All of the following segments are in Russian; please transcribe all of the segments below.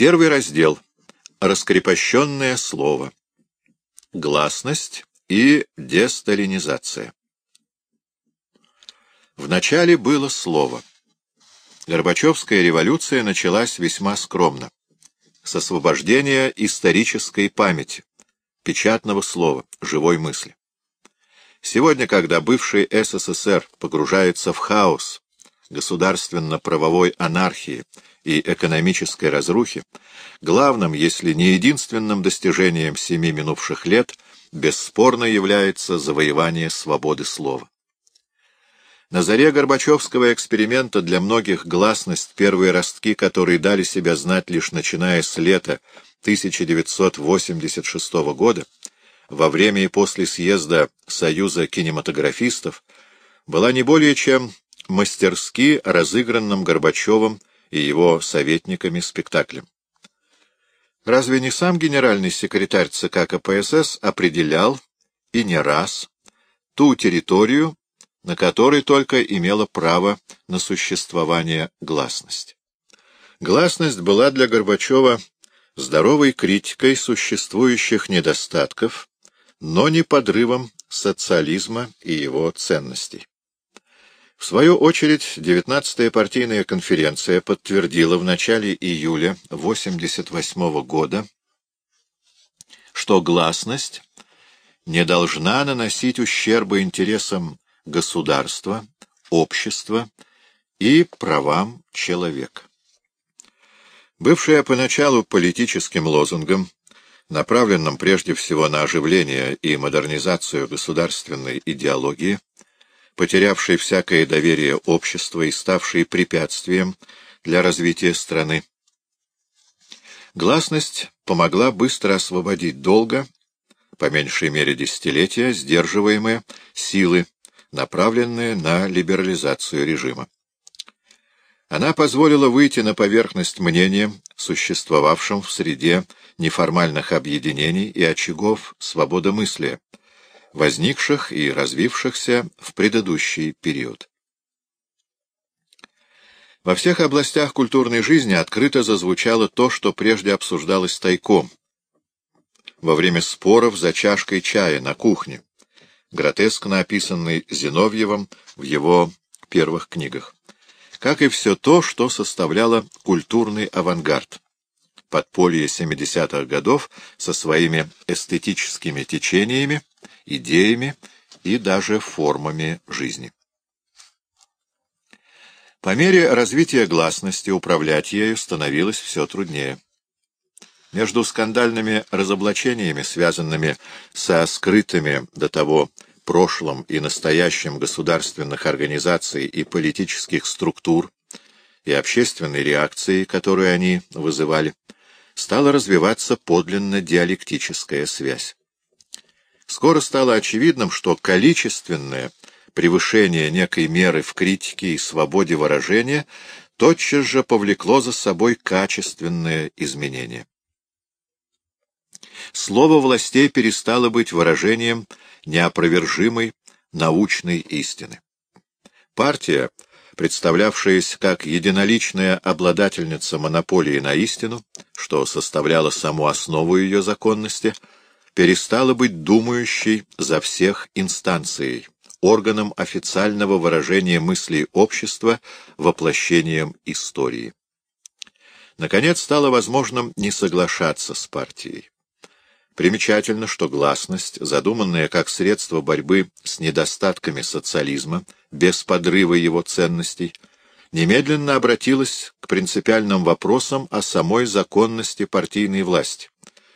Первый раздел. Раскрепощенное слово. Гласность и десталинизация. Вначале было слово. Горбачевская революция началась весьма скромно. С освобождения исторической памяти, печатного слова, живой мысли. Сегодня, когда бывший СССР погружается в хаос государственно-правовой анархии и экономической разрухи, главным, если не единственным достижением семи минувших лет бесспорно является завоевание свободы слова. На заре Горбачевского эксперимента для многих гласность, первые ростки, которые дали себя знать лишь начиная с лета 1986 года, во время и после съезда Союза кинематографистов, была не более чем мастерски разыгранным Горбачевым и его советниками спектаклем. Разве не сам генеральный секретарь ЦК КПСС определял, и не раз, ту территорию, на которой только имела право на существование гласность. Гласность была для Горбачева здоровой критикой существующих недостатков, но не подрывом социализма и его ценностей. В свою очередь, 19-я партийная конференция подтвердила в начале июля 1988 года, что гласность не должна наносить ущерба интересам государства, общества и правам человека. Бывшая поначалу политическим лозунгом, направленным прежде всего на оживление и модернизацию государственной идеологии, потерявшей всякое доверие общества и ставшей препятствием для развития страны, гласность помогла быстро освободить долго, по меньшей мере десятилетия, сдерживаемые силы направленные на либерализацию режима. Она позволила выйти на поверхность мнениям, существовавшим в среде неформальных объединений и очагов свободомыслия, возникших и развившихся в предыдущий период. Во всех областях культурной жизни открыто зазвучало то, что прежде обсуждалось тайком, во время споров за чашкой чая на кухне, гротескно описанный Зиновьевым в его первых книгах, как и все то, что составляло культурный авангард, подполье 70-х годов со своими эстетическими течениями, идеями и даже формами жизни. По мере развития гласности управлять ею становилось все труднее. Между скандальными разоблачениями, связанными со скрытыми до того прошлым и настоящим государственных организаций и политических структур и общественной реакции, которую они вызывали, стала развиваться подлинно диалектическая связь. Скоро стало очевидным, что количественное превышение некой меры в критике и свободе выражения тотчас же повлекло за собой качественное изменение. Слово властей перестало быть выражением неопровержимой научной истины. Партия, представлявшаяся как единоличная обладательница монополии на истину, что составляло саму основу ее законности, перестала быть думающей за всех инстанцией, органом официального выражения мыслей общества, воплощением истории. Наконец стало возможным не соглашаться с партией. Примечательно, что гласность, задуманная как средство борьбы с недостатками социализма, без подрыва его ценностей, немедленно обратилась к принципиальным вопросам о самой законности партийной власти,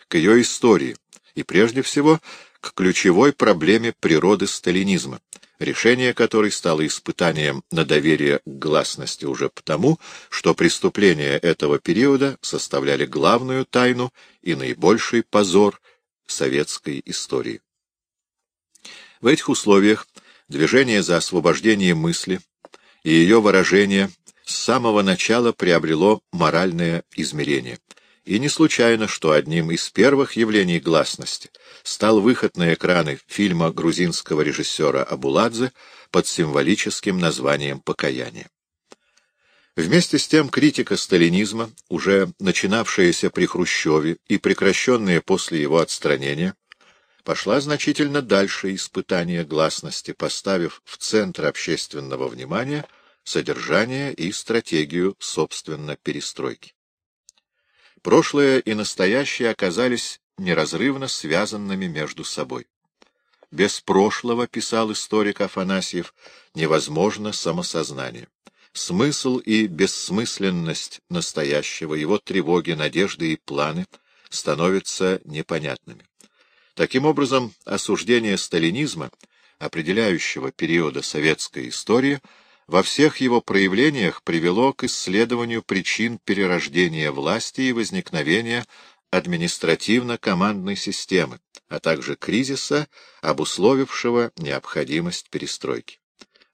к ее истории и, прежде всего, к ключевой проблеме природы сталинизма, решение которой стало испытанием на доверие к гласности уже потому, что преступления этого периода составляли главную тайну и наибольший позор советской истории. В этих условиях движение за освобождение мысли и ее выражение с самого начала приобрело моральное измерение. И не случайно, что одним из первых явлений гласности стал выход на экраны фильма грузинского режиссера Абуладзе под символическим названием «Покаяние». Вместе с тем критика сталинизма, уже начинавшаяся при Хрущеве и прекращенная после его отстранения, пошла значительно дальше испытания гласности, поставив в центр общественного внимания содержание и стратегию, собственно, перестройки. Прошлое и настоящее оказались неразрывно связанными между собой. Без прошлого, писал историк Афанасьев, невозможно самосознание. Смысл и бессмысленность настоящего, его тревоги, надежды и планы становятся непонятными. Таким образом, осуждение сталинизма, определяющего периода советской истории, во всех его проявлениях привело к исследованию причин перерождения власти и возникновения административно-командной системы, а также кризиса, обусловившего необходимость перестройки.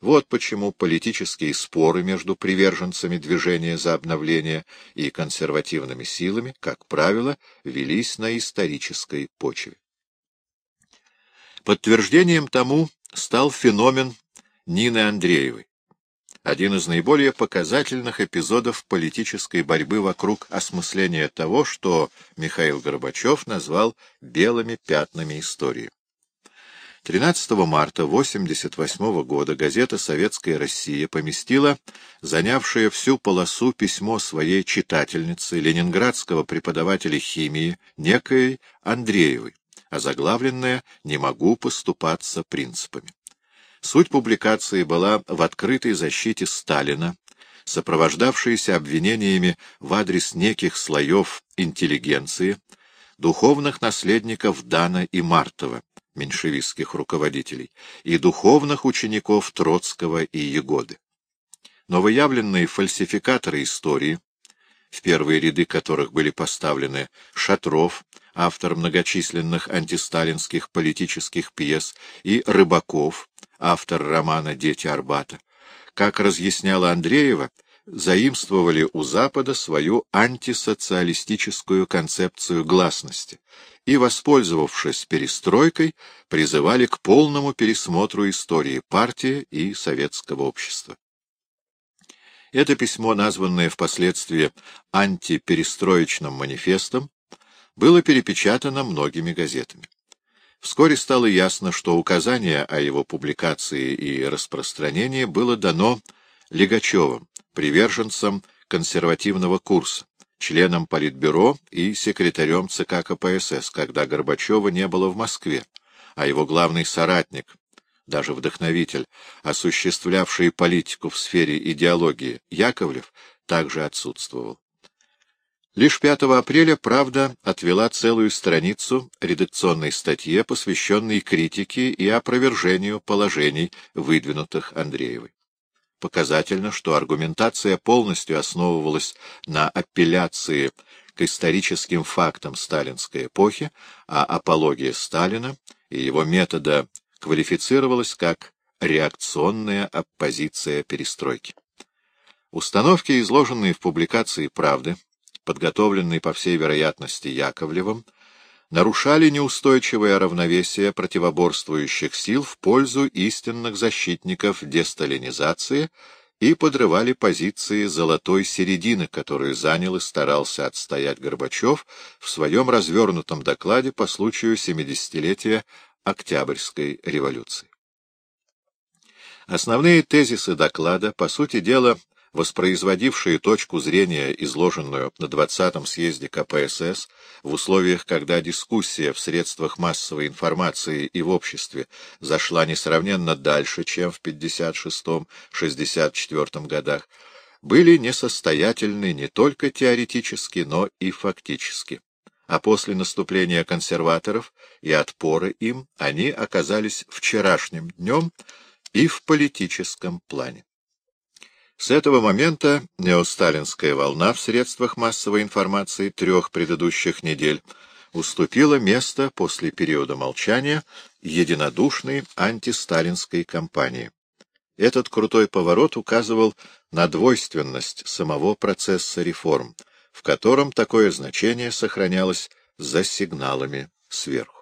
Вот почему политические споры между приверженцами движения за обновление и консервативными силами, как правило, велись на исторической почве. Подтверждением тому стал феномен Нины Андреевой, один из наиболее показательных эпизодов политической борьбы вокруг осмысления того, что Михаил Горбачев назвал «белыми пятнами истории». 13 марта 1988 года газета «Советская Россия» поместила занявшее всю полосу письмо своей читательницы, ленинградского преподавателя химии, некой Андреевой, озаглавленное «Не могу поступаться принципами». Суть публикации была в открытой защите Сталина, сопровождавшейся обвинениями в адрес неких слоев интеллигенции, духовных наследников Дана и Мартова, меньшевистских руководителей, и духовных учеников Троцкого и Егоды. Новоявленные фальсификаторы истории, в первые ряды которых были поставлены Шатров, автор многочисленных антисталинских политических пьес, и Рыбаков, автор романа «Дети Арбата», как разъясняла Андреева, заимствовали у Запада свою антисоциалистическую концепцию гласности и, воспользовавшись перестройкой, призывали к полному пересмотру истории партии и советского общества. Это письмо, названное впоследствии антиперестроечным манифестом, было перепечатано многими газетами. Вскоре стало ясно, что указание о его публикации и распространении было дано Легачевым, приверженцем консервативного курса, членом Политбюро и секретарем ЦК КПСС, когда Горбачева не было в Москве, а его главный соратник, даже вдохновитель, осуществлявший политику в сфере идеологии, Яковлев, также отсутствовал. Лишь 5 апреля «Правда» отвела целую страницу редакционной статье, посвященной критике и опровержению положений, выдвинутых Андреевой. Показательно, что аргументация полностью основывалась на апелляции к историческим фактам сталинской эпохи, а апология Сталина и его метода квалифицировалась как реакционная оппозиция перестройки. Установки, изложенные в публикации «Правды», подготовленный, по всей вероятности, Яковлевым, нарушали неустойчивое равновесие противоборствующих сил в пользу истинных защитников десталинизации и подрывали позиции золотой середины, которую занял и старался отстоять Горбачев в своем развернутом докладе по случаю 70-летия Октябрьской революции. Основные тезисы доклада, по сути дела, воспроизводившие точку зрения, изложенную на 20-м съезде КПСС, в условиях, когда дискуссия в средствах массовой информации и в обществе зашла несравненно дальше, чем в 56-64 годах, были несостоятельны не только теоретически, но и фактически. А после наступления консерваторов и отпора им они оказались вчерашним днем и в политическом плане. С этого момента неосталинская волна в средствах массовой информации трех предыдущих недель уступила место после периода молчания единодушной антисталинской кампании. Этот крутой поворот указывал на двойственность самого процесса реформ, в котором такое значение сохранялось за сигналами сверху.